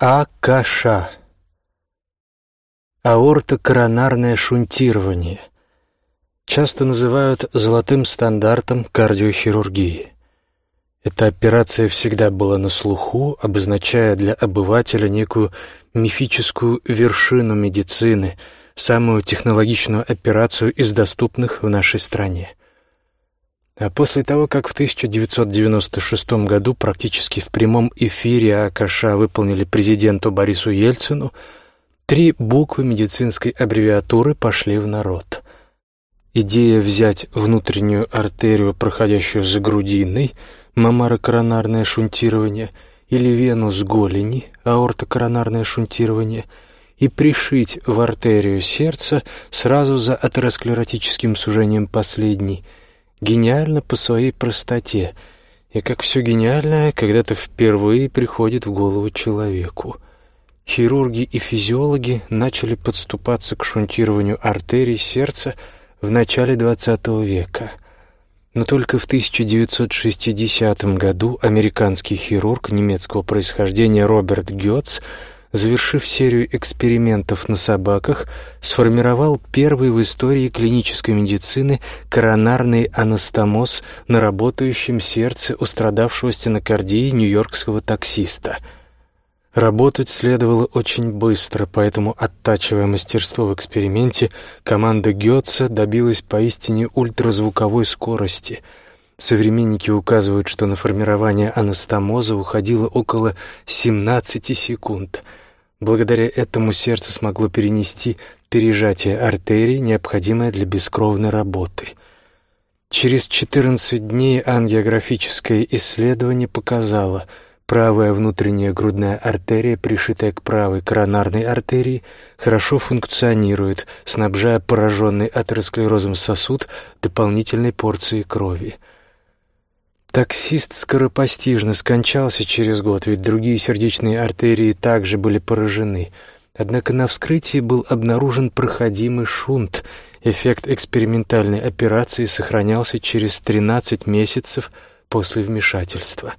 АКШ. Аортокоронарное шунтирование. Часто называют золотым стандартом кардиохирургии. Эта операция всегда была на слуху, обозначая для обывателя некую мифическую вершину медицины, самую технологичную операцию из доступных в нашей стране. А после того, как в 1996 году практически в прямом эфире АКШ выполнили президенту Борису Ельцину, три буквы медицинской аббревиатуры пошли в народ. Идея взять внутреннюю артерию, проходящую за грудиной, мамарокоронарное шунтирование, или вену с голени, аортокоронарное шунтирование, и пришить в артерию сердца сразу за атеросклеротическим сужением последней – гениально по своей простоте, и как все гениальное когда-то впервые приходит в голову человеку. Хирурги и физиологи начали подступаться к шунтированию артерий сердца в начале XX века. Но только в 1960 году американский хирург немецкого происхождения Роберт Гёц завершив серию экспериментов на собаках, сформировал первый в истории клинической медицины коронарный анастомоз на работающем сердце у страдавшего стенокардией нью-йоркского таксиста. Работать следовало очень быстро, поэтому, оттачивая мастерство в эксперименте, команда Гетца добилась поистине ультразвуковой скорости — Современники указывают, что на формирование анастомоза уходило около 17 секунд. Благодаря этому сердце смогло перенести пережатие артерий, необходимое для бескровной работы. Через 14 дней ангиографическое исследование показало, правая внутренняя грудная артерия, пришитая к правой коронарной артерии, хорошо функционирует, снабжая пораженный атеросклерозом сосуд дополнительной порцией крови – Таксист скоропостижно скончался через год, ведь другие сердечные артерии также были поражены. Однако на вскрытии был обнаружен проходимый шунт. Эффект экспериментальной операции сохранялся через 13 месяцев после вмешательства.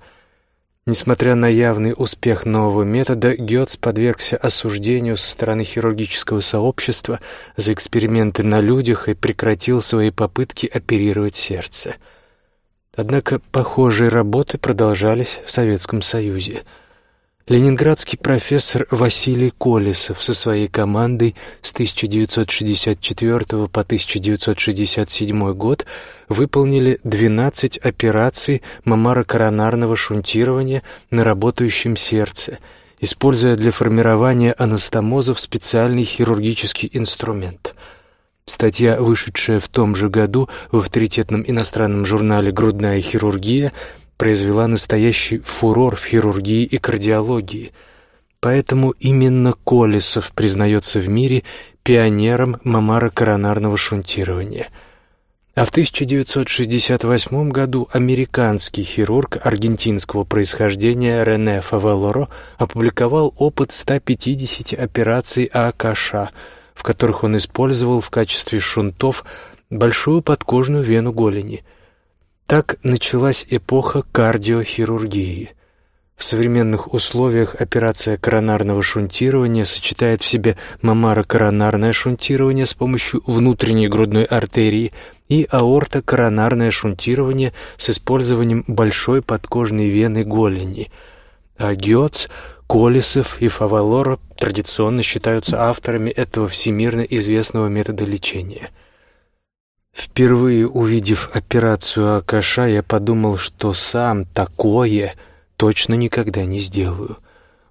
Несмотря на явный успех нового метода, Гёц подвергся осуждению со стороны хирургического сообщества за эксперименты на людях и прекратил свои попытки оперировать сердце. Однако похожие работы продолжались в Советском Союзе. Ленинградский профессор Василий Колесов со своей командой с 1964 по 1967 год выполнили 12 операций мамарокоронарного шунтирования на работающем сердце, используя для формирования анастомозов специальный хирургический инструмент – Статья, вышедшая в том же году в авторитетном иностранном журнале «Грудная хирургия», произвела настоящий фурор в хирургии и кардиологии. Поэтому именно Колесов признается в мире пионером мамаро-коронарного шунтирования. А в 1968 году американский хирург аргентинского происхождения Рене Фавелоро опубликовал опыт 150 операций АКШ – в которых он использовал в качестве шунтов большую подкожную вену голени. Так началась эпоха кардиохирургии. В современных условиях операция коронарного шунтирования сочетает в себе мамаро-коронарное шунтирование с помощью внутренней грудной артерии и аорто-коронарное шунтирование с использованием большой подкожной вены голени. А Гёц Колесов и Фавалоро традиционно считаются авторами этого всемирно известного метода лечения. Впервые увидев операцию Акаша, я подумал, что сам такое точно никогда не сделаю.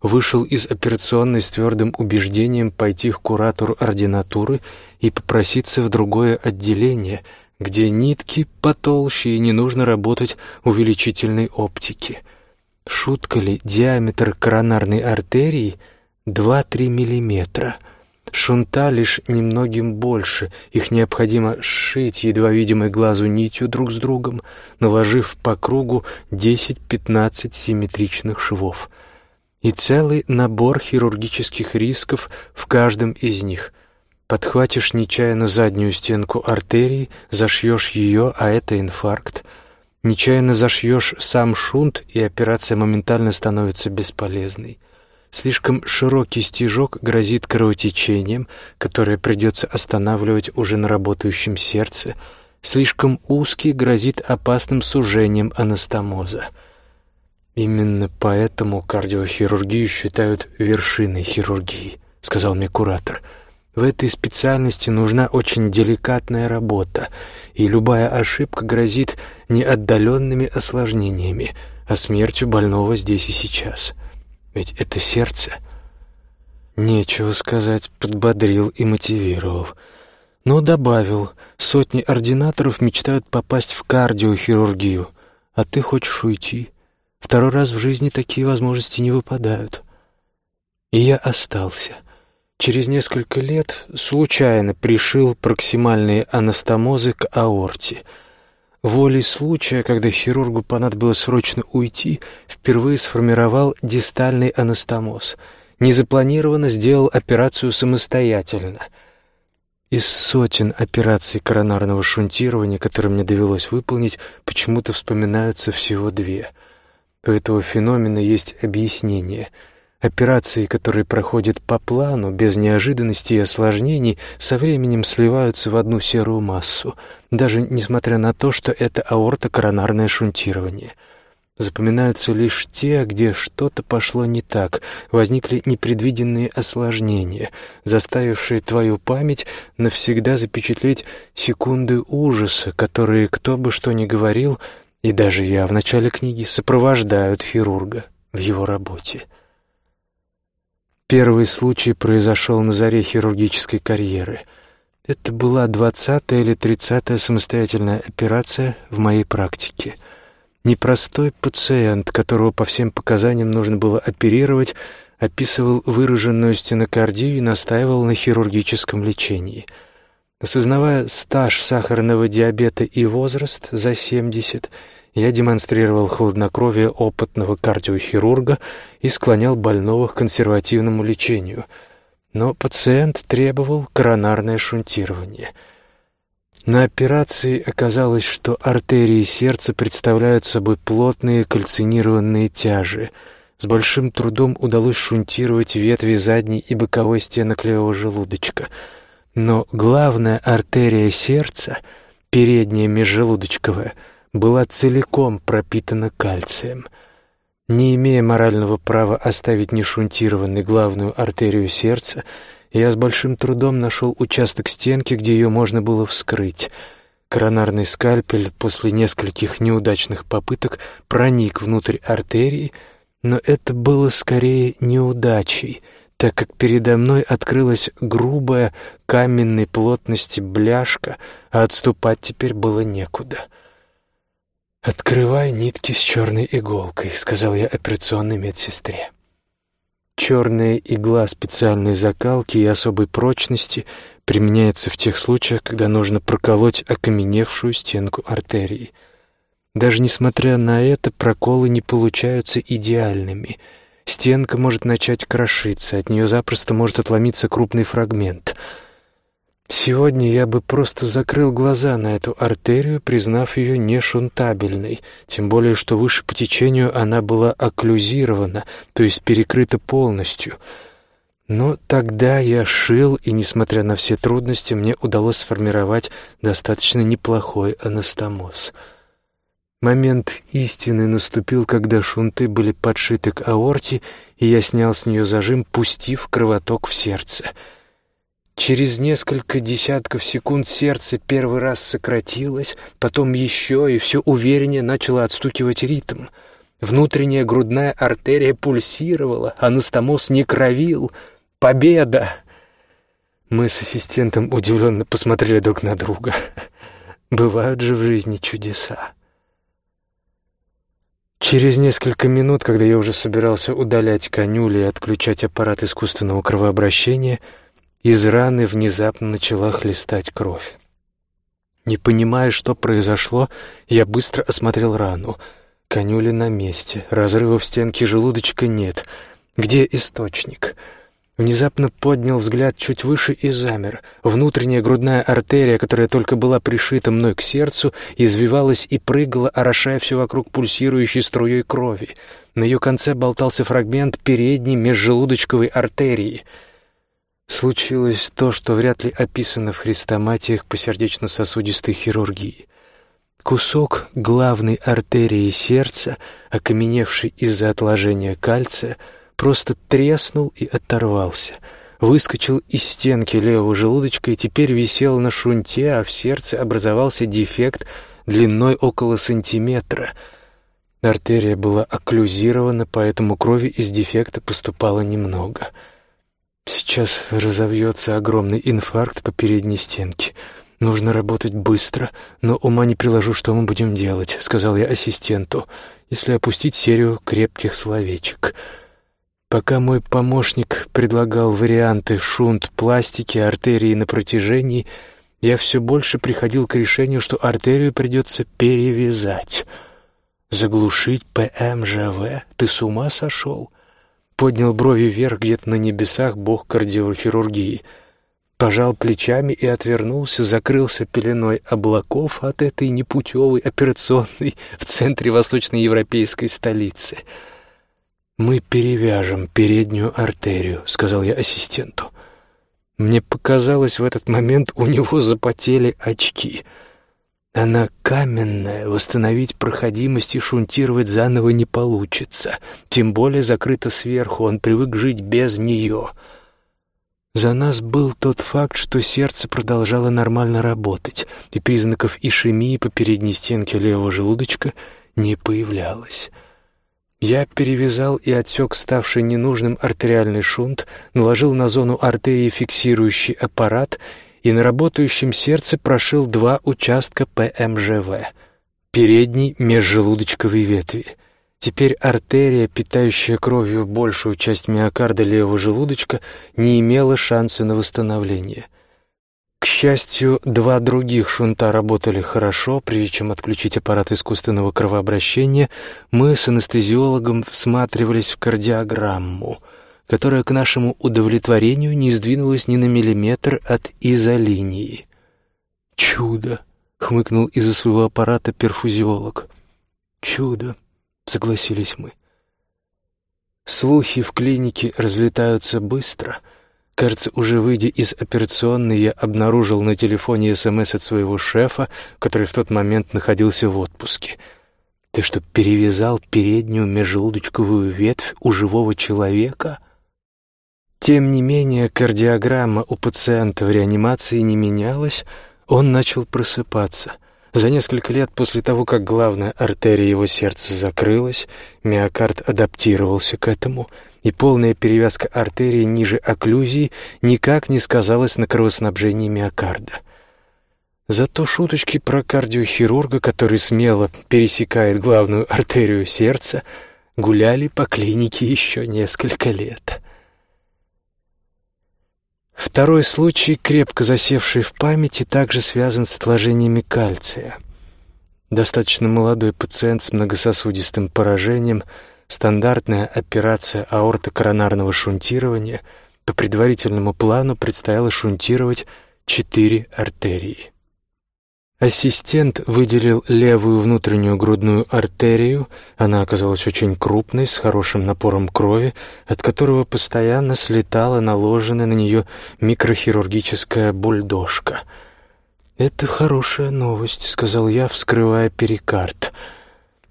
Вышел из операционной с твердым убеждением пойти к куратору ординатуры и попроситься в другое отделение, где нитки потолще и не нужно работать увеличительной оптики — Шутка ли, диаметр коронарной артерии 2-3 миллиметра. Шунта лишь немногим больше, их необходимо сшить едва видимой глазу нитью друг с другом, наложив по кругу 10-15 симметричных швов. И целый набор хирургических рисков в каждом из них. Подхватишь нечаянно заднюю стенку артерии, зашьешь ее, а это инфаркт — Нечаянно зашьешь сам шунт, и операция моментально становится бесполезной. Слишком широкий стежок грозит кровотечением, которое придется останавливать уже на работающем сердце. Слишком узкий грозит опасным сужением анастомоза. Именно поэтому кардиохирургию считают вершиной хирургии, сказал мне куратор. В этой специальности нужна очень деликатная работа, и любая ошибка грозит не отдаленными осложнениями, а смертью больного здесь и сейчас. Ведь это сердце. Нечего сказать, подбодрил и мотивировал. Но добавил, сотни ординаторов мечтают попасть в кардиохирургию, а ты хочешь уйти. Второй раз в жизни такие возможности не выпадают. И я остался. Через несколько лет случайно пришил проксимальные анастомозы к аорте — волей случая, когда хирургу понадобилось срочно уйти, впервые сформировал дистальный анастомоз. Незапланированно сделал операцию самостоятельно. Из сотен операций коронарного шунтирования, которые мне довелось выполнить, почему-то вспоминаются всего две. У этого феномена есть объяснение — Операции, которые проходят по плану, без неожиданностей и осложнений, со временем сливаются в одну серую массу, даже несмотря на то, что это аортокоронарное шунтирование. Запоминаются лишь те, где что-то пошло не так, возникли непредвиденные осложнения, заставившие твою память навсегда запечатлеть секунды ужаса, которые, кто бы что ни говорил, и даже я в начале книги, сопровождают хирурга в его работе. Первый случай произошел на заре хирургической карьеры. Это была двадцатая или тридцатая самостоятельная операция в моей практике. Непростой пациент, которого по всем показаниям нужно было оперировать, описывал выраженную стенокардию и настаивал на хирургическом лечении. Осознавая стаж сахарного диабета и возраст за 70, я демонстрировал хладнокровие опытного кардиохирурга и склонял больного к консервативному лечению. Но пациент требовал коронарное шунтирование. На операции оказалось, что артерии сердца представляют собой плотные кальцинированные тяжи. С большим трудом удалось шунтировать ветви задней и боковой стенок левого желудочка. Но главная артерия сердца, передняя межжелудочковая, была целиком пропитана кальцием. Не имея морального права оставить нешунтированной главную артерию сердца, я с большим трудом нашел участок стенки, где ее можно было вскрыть. Коронарный скальпель после нескольких неудачных попыток проник внутрь артерии, но это было скорее неудачей, так как передо мной открылась грубая каменной плотности бляшка, а отступать теперь было некуда — «Открывай нитки с черной иголкой», — сказал я операционной медсестре. Черная игла специальной закалки и особой прочности применяется в тех случаях, когда нужно проколоть окаменевшую стенку артерии. Даже несмотря на это, проколы не получаются идеальными. Стенка может начать крошиться, от нее запросто может отломиться крупный фрагмент — Сегодня я бы просто закрыл глаза на эту артерию, признав ее нешунтабельной, тем более что выше по течению она была окклюзирована, то есть перекрыта полностью. Но тогда я шил, и, несмотря на все трудности, мне удалось сформировать достаточно неплохой анастомоз. Момент истины наступил, когда шунты были подшиты к аорте, и я снял с нее зажим, пустив кровоток в сердце — Через несколько десятков секунд сердце первый раз сократилось, потом еще и все увереннее начало отстукивать ритм. Внутренняя грудная артерия пульсировала, анастомоз не кровил. Победа! Мы с ассистентом удивленно посмотрели друг на друга. Бывают же в жизни чудеса. Через несколько минут, когда я уже собирался удалять конюли и отключать аппарат искусственного кровообращения, из раны внезапно начала хлестать кровь. Не понимая, что произошло, я быстро осмотрел рану. Конюли на месте, разрыва в стенке желудочка нет. Где источник? Внезапно поднял взгляд чуть выше и замер. Внутренняя грудная артерия, которая только была пришита мной к сердцу, извивалась и прыгала, орошая все вокруг пульсирующей струей крови. На ее конце болтался фрагмент передней межжелудочковой артерии. Случилось то, что вряд ли описано в хрестоматиях по сердечно-сосудистой хирургии. Кусок главной артерии сердца, окаменевший из-за отложения кальция, просто треснул и оторвался. Выскочил из стенки левого желудочка и теперь висел на шунте, а в сердце образовался дефект длиной около сантиметра. Артерия была окклюзирована, поэтому крови из дефекта поступало немного. Сейчас разовьется огромный инфаркт по передней стенке. Нужно работать быстро, но ума не приложу, что мы будем делать, сказал я ассистенту, если опустить серию крепких словечек. Пока мой помощник предлагал варианты шунт, пластики, артерии на протяжении, я все больше приходил к решению, что артерию придется перевязать. Заглушить ПМЖВ? Ты с ума сошел? Поднял брови вверх где-то на небесах бог кардиохирургии. Пожал плечами и отвернулся, закрылся пеленой облаков от этой непутевой операционной в центре восточноевропейской столицы — «Мы перевяжем переднюю артерию», — сказал я ассистенту. Мне показалось, в этот момент у него запотели очки. Она каменная, восстановить проходимость и шунтировать заново не получится. Тем более закрыта сверху, он привык жить без нее. За нас был тот факт, что сердце продолжало нормально работать, и признаков ишемии по передней стенке левого желудочка не появлялось. Я перевязал и отсек ставший ненужным артериальный шунт, наложил на зону артерии фиксирующий аппарат и на работающем сердце прошил два участка ПМЖВ — передней межжелудочковой ветви. Теперь артерия, питающая кровью большую часть миокарда левого желудочка, не имела шанса на восстановление — к счастью, два других шунта работали хорошо. Прежде чем отключить аппарат искусственного кровообращения, мы с анестезиологом всматривались в кардиограмму, которая к нашему удовлетворению не сдвинулась ни на миллиметр от изолинии. «Чудо!» — хмыкнул из-за своего аппарата перфузиолог. «Чудо!» — согласились мы. Слухи в клинике разлетаются быстро — Кажется, уже выйдя из операционной, я обнаружил на телефоне СМС от своего шефа, который в тот момент находился в отпуске. «Ты что, перевязал переднюю межжелудочковую ветвь у живого человека?» Тем не менее, кардиограмма у пациента в реанимации не менялась, он начал просыпаться. За несколько лет после того, как главная артерия его сердца закрылась, миокард адаптировался к этому — и полная перевязка артерии ниже окклюзии никак не сказалась на кровоснабжении миокарда. Зато шуточки про кардиохирурга, который смело пересекает главную артерию сердца, гуляли по клинике еще несколько лет. Второй случай, крепко засевший в памяти, также связан с отложениями кальция. Достаточно молодой пациент с многососудистым поражением – Стандартная операция аортокоронарного шунтирования по предварительному плану предстояло шунтировать четыре артерии. Ассистент выделил левую внутреннюю грудную артерию. Она оказалась очень крупной, с хорошим напором крови, от которого постоянно слетала наложенная на нее микрохирургическая бульдожка. «Это хорошая новость», — сказал я, вскрывая перикард —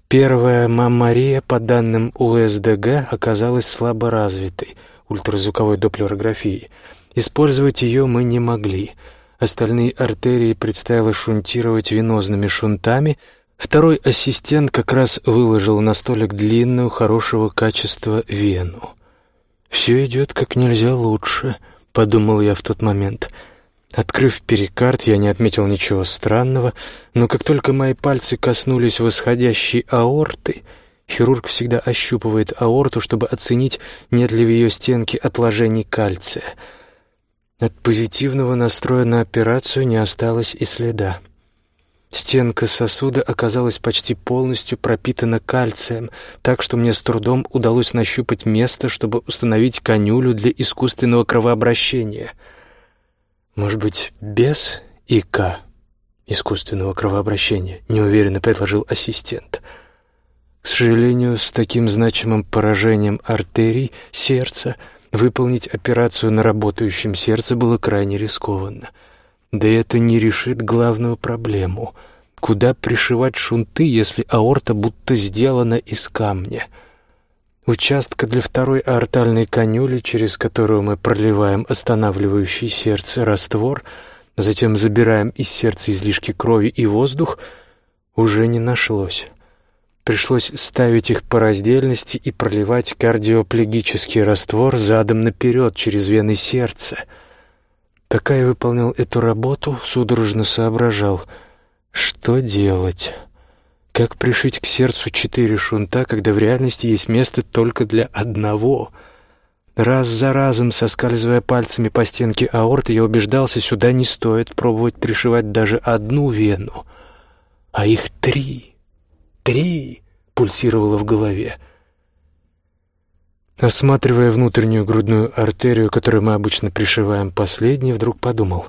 Первая маммария, по данным УСДГ, оказалась слаборазвитой ультразвуковой доплерографией. Использовать ее мы не могли. Остальные артерии предстояло шунтировать венозными шунтами. Второй ассистент как раз выложил на столик длинную, хорошего качества вену. «Все идет как нельзя лучше», — подумал я в тот момент — Открыв перикард, я не отметил ничего странного, но как только мои пальцы коснулись восходящей аорты, хирург всегда ощупывает аорту, чтобы оценить, нет ли в ее стенке отложений кальция. От позитивного настроя на операцию не осталось и следа. Стенка сосуда оказалась почти полностью пропитана кальцием, так что мне с трудом удалось нащупать место, чтобы установить конюлю для искусственного кровообращения. Может быть, без ИК искусственного кровообращения, неуверенно предложил ассистент. К сожалению, с таким значимым поражением артерий сердца выполнить операцию на работающем сердце было крайне рискованно — да это не решит главную проблему. Куда пришивать шунты, если аорта будто сделана из камня? Участка для второй аортальной конюли, через которую мы проливаем останавливающий сердце раствор, затем забираем из сердца излишки крови и воздух, уже не нашлось. Пришлось ставить их по раздельности и проливать кардиоплегический раствор задом наперед через вены сердца — Пока я выполнял эту работу, судорожно соображал, что делать. Как пришить к сердцу четыре шунта, когда в реальности есть место только для одного? Раз за разом, соскальзывая пальцами по стенке аорты, я убеждался, сюда не стоит пробовать пришивать даже одну вену. А их три. Три! Пульсировало в голове. Осматривая внутреннюю грудную артерию, которую мы обычно пришиваем последней, вдруг подумал,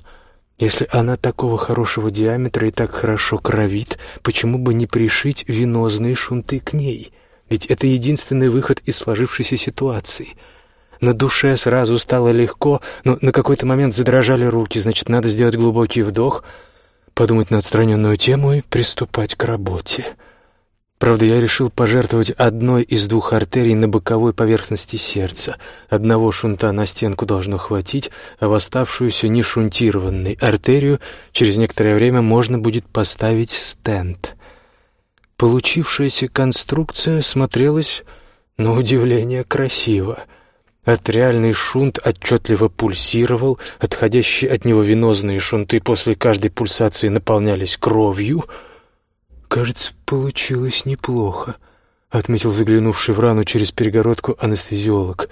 если она такого хорошего диаметра и так хорошо кровит, почему бы не пришить венозные шунты к ней? Ведь это единственный выход из сложившейся ситуации. На душе сразу стало легко, но на какой-то момент задрожали руки, значит, надо сделать глубокий вдох, подумать на отстраненную тему и приступать к работе. Правда, я решил пожертвовать одной из двух артерий на боковой поверхности сердца. Одного шунта на стенку должно хватить, а в оставшуюся нешунтированной артерию через некоторое время можно будет поставить стенд. Получившаяся конструкция смотрелась, на удивление, красиво. Артериальный шунт отчетливо пульсировал, отходящие от него венозные шунты после каждой пульсации наполнялись кровью — «Кажется, получилось неплохо», — отметил заглянувший в рану через перегородку анестезиолог.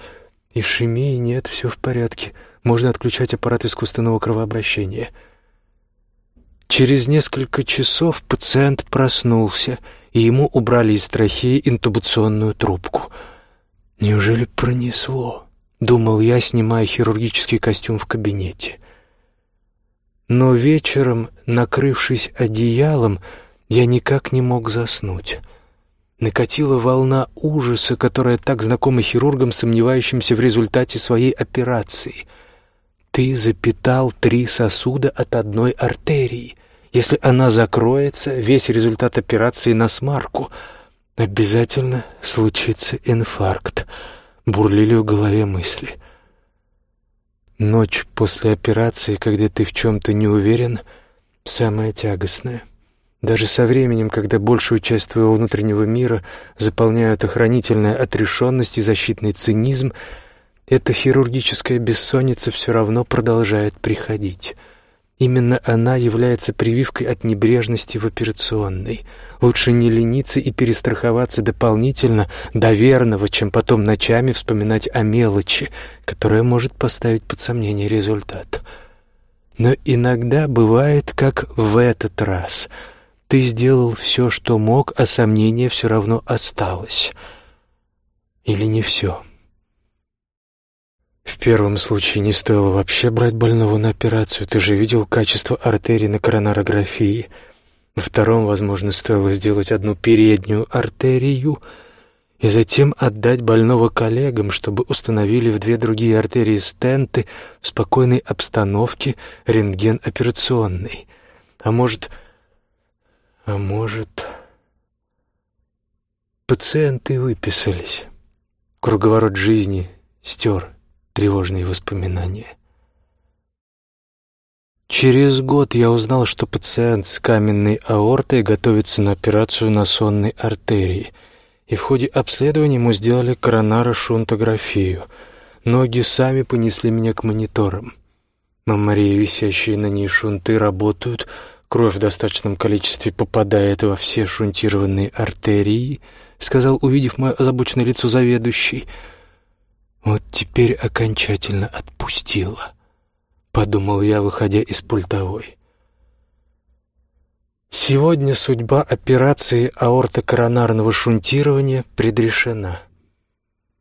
«Ишемии нет, все в порядке. Можно отключать аппарат искусственного кровообращения». Через несколько часов пациент проснулся, и ему убрали из трахеи интубационную трубку. «Неужели пронесло?» — думал я, снимая хирургический костюм в кабинете. Но вечером, накрывшись одеялом, я никак не мог заснуть. Накатила волна ужаса, которая так знакома хирургам, сомневающимся в результате своей операции. Ты запитал три сосуда от одной артерии. Если она закроется, весь результат операции на смарку. Обязательно случится инфаркт. Бурлили в голове мысли. Ночь после операции, когда ты в чем-то не уверен, самая тягостная — даже со временем, когда большую часть твоего внутреннего мира заполняют охранительная отрешенность и защитный цинизм, эта хирургическая бессонница все равно продолжает приходить. Именно она является прививкой от небрежности в операционной. Лучше не лениться и перестраховаться дополнительно, доверного, чем потом ночами вспоминать о мелочи, которая может поставить под сомнение результат. Но иногда бывает, как в этот раз — ты сделал все, что мог, а сомнение все равно осталось. Или не все? В первом случае не стоило вообще брать больного на операцию. Ты же видел качество артерий на коронарографии. Во втором, возможно, стоило сделать одну переднюю артерию и затем отдать больного коллегам, чтобы установили в две другие артерии стенты в спокойной обстановке рентген операционный. А может, а может, пациенты выписались. Круговорот жизни стер тревожные воспоминания. Через год я узнал, что пациент с каменной аортой готовится на операцию на сонной артерии, и в ходе обследования ему сделали коронарошунтографию. Ноги сами понесли меня к мониторам. Мамарии, висящие на ней шунты, работают — Кровь в достаточном количестве попадает во все шунтированные артерии, сказал, увидев мое озабоченное лицо заведующий. Вот теперь окончательно отпустила, подумал я, выходя из пультовой. Сегодня судьба операции аортокоронарного шунтирования предрешена.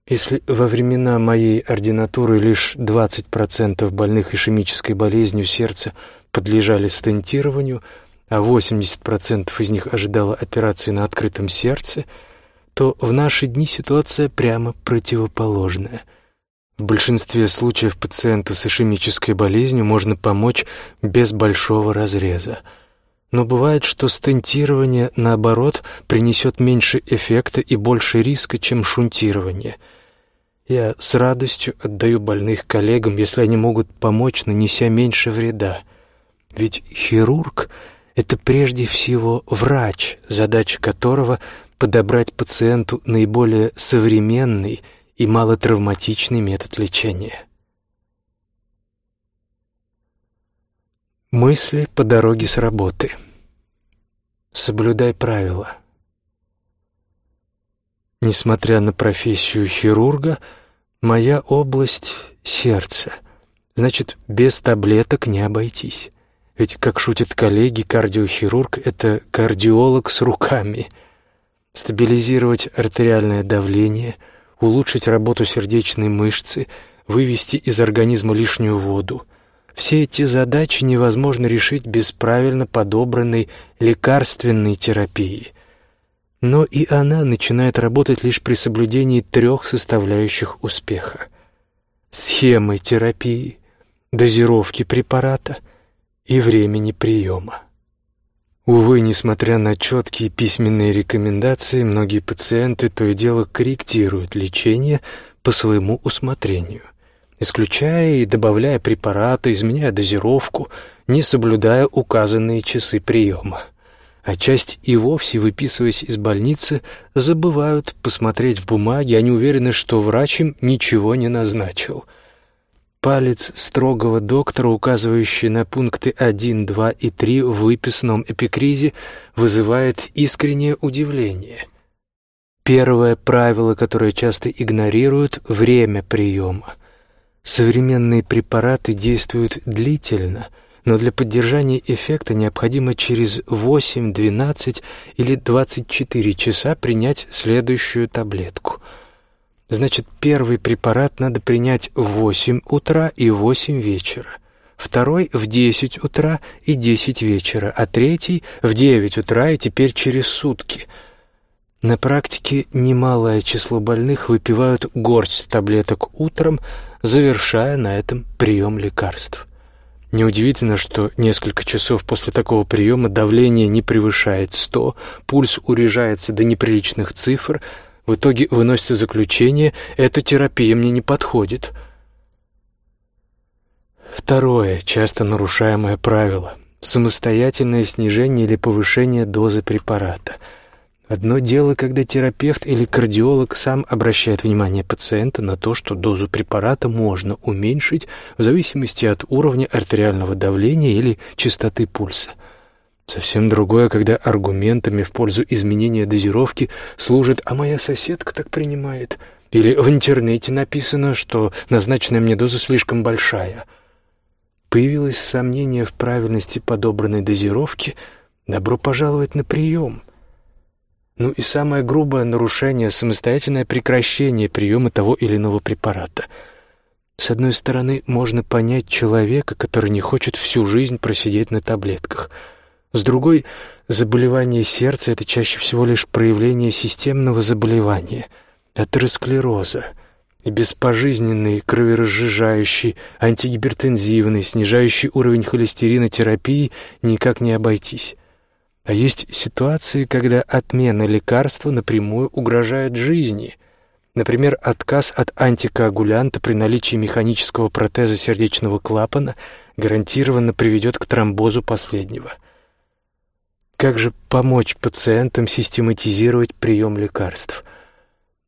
Если во времена моей ординатуры лишь 20% больных ишемической болезнью сердца подлежали стентированию, а 80% из них ожидало операции на открытом сердце, то в наши дни ситуация прямо противоположная. В большинстве случаев пациенту с ишемической болезнью можно помочь без большого разреза. Но бывает, что стентирование, наоборот, принесет меньше эффекта и больше риска, чем шунтирование – я с радостью отдаю больных коллегам, если они могут помочь, нанеся меньше вреда. Ведь хирург — это прежде всего врач, задача которого — подобрать пациенту наиболее современный и малотравматичный метод лечения. Мысли по дороге с работы. Соблюдай правила — Несмотря на профессию хирурга, моя область — сердце. Значит, без таблеток не обойтись. Ведь, как шутят коллеги, кардиохирург — это кардиолог с руками. Стабилизировать артериальное давление, улучшить работу сердечной мышцы, вывести из организма лишнюю воду — все эти задачи невозможно решить без правильно подобранной лекарственной терапии. Но и она начинает работать лишь при соблюдении трех составляющих успеха. Схемы терапии, дозировки препарата и времени приема. Увы, несмотря на четкие письменные рекомендации, многие пациенты то и дело корректируют лечение по своему усмотрению, исключая и добавляя препараты, изменяя дозировку, не соблюдая указанные часы приема а часть и вовсе, выписываясь из больницы, забывают посмотреть в бумаги, они уверены, что врач им ничего не назначил. Палец строгого доктора, указывающий на пункты 1, 2 и 3 в выписанном эпикризе, вызывает искреннее удивление. Первое правило, которое часто игнорируют — время приема. Современные препараты действуют длительно — но для поддержания эффекта необходимо через 8, 12 или 24 часа принять следующую таблетку. Значит, первый препарат надо принять в 8 утра и 8 вечера, второй в 10 утра и 10 вечера, а третий в 9 утра и теперь через сутки. На практике немалое число больных выпивают горсть таблеток утром, завершая на этом прием лекарств. Неудивительно, что несколько часов после такого приема давление не превышает 100, пульс урежается до неприличных цифр, в итоге выносится заключение «эта терапия мне не подходит». Второе, часто нарушаемое правило – самостоятельное снижение или повышение дозы препарата – Одно дело, когда терапевт или кардиолог сам обращает внимание пациента на то, что дозу препарата можно уменьшить в зависимости от уровня артериального давления или частоты пульса. Совсем другое, когда аргументами в пользу изменения дозировки служит «а моя соседка так принимает» или «в интернете написано, что назначенная мне доза слишком большая». Появилось сомнение в правильности подобранной дозировки «добро пожаловать на прием». Ну и самое грубое нарушение — самостоятельное прекращение приема того или иного препарата. С одной стороны, можно понять человека, который не хочет всю жизнь просидеть на таблетках. С другой, заболевание сердца — это чаще всего лишь проявление системного заболевания, атеросклероза, и без пожизненной, кроверазжижающей, антигипертензивной, снижающей уровень холестерина терапии никак не обойтись. А есть ситуации, когда отмена лекарства напрямую угрожает жизни. Например, отказ от антикоагулянта при наличии механического протеза сердечного клапана гарантированно приведет к тромбозу последнего. Как же помочь пациентам систематизировать прием лекарств?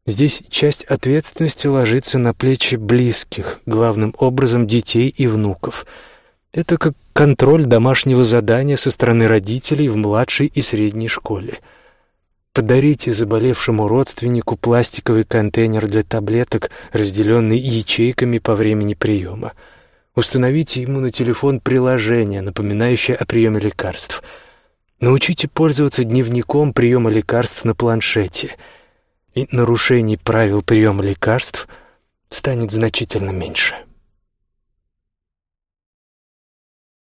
Здесь часть ответственности ложится на плечи близких, главным образом детей и внуков – это как контроль домашнего задания со стороны родителей в младшей и средней школе. Подарите заболевшему родственнику пластиковый контейнер для таблеток, разделенный ячейками по времени приема. Установите ему на телефон приложение, напоминающее о приеме лекарств. Научите пользоваться дневником приема лекарств на планшете, и нарушений правил приема лекарств станет значительно меньше.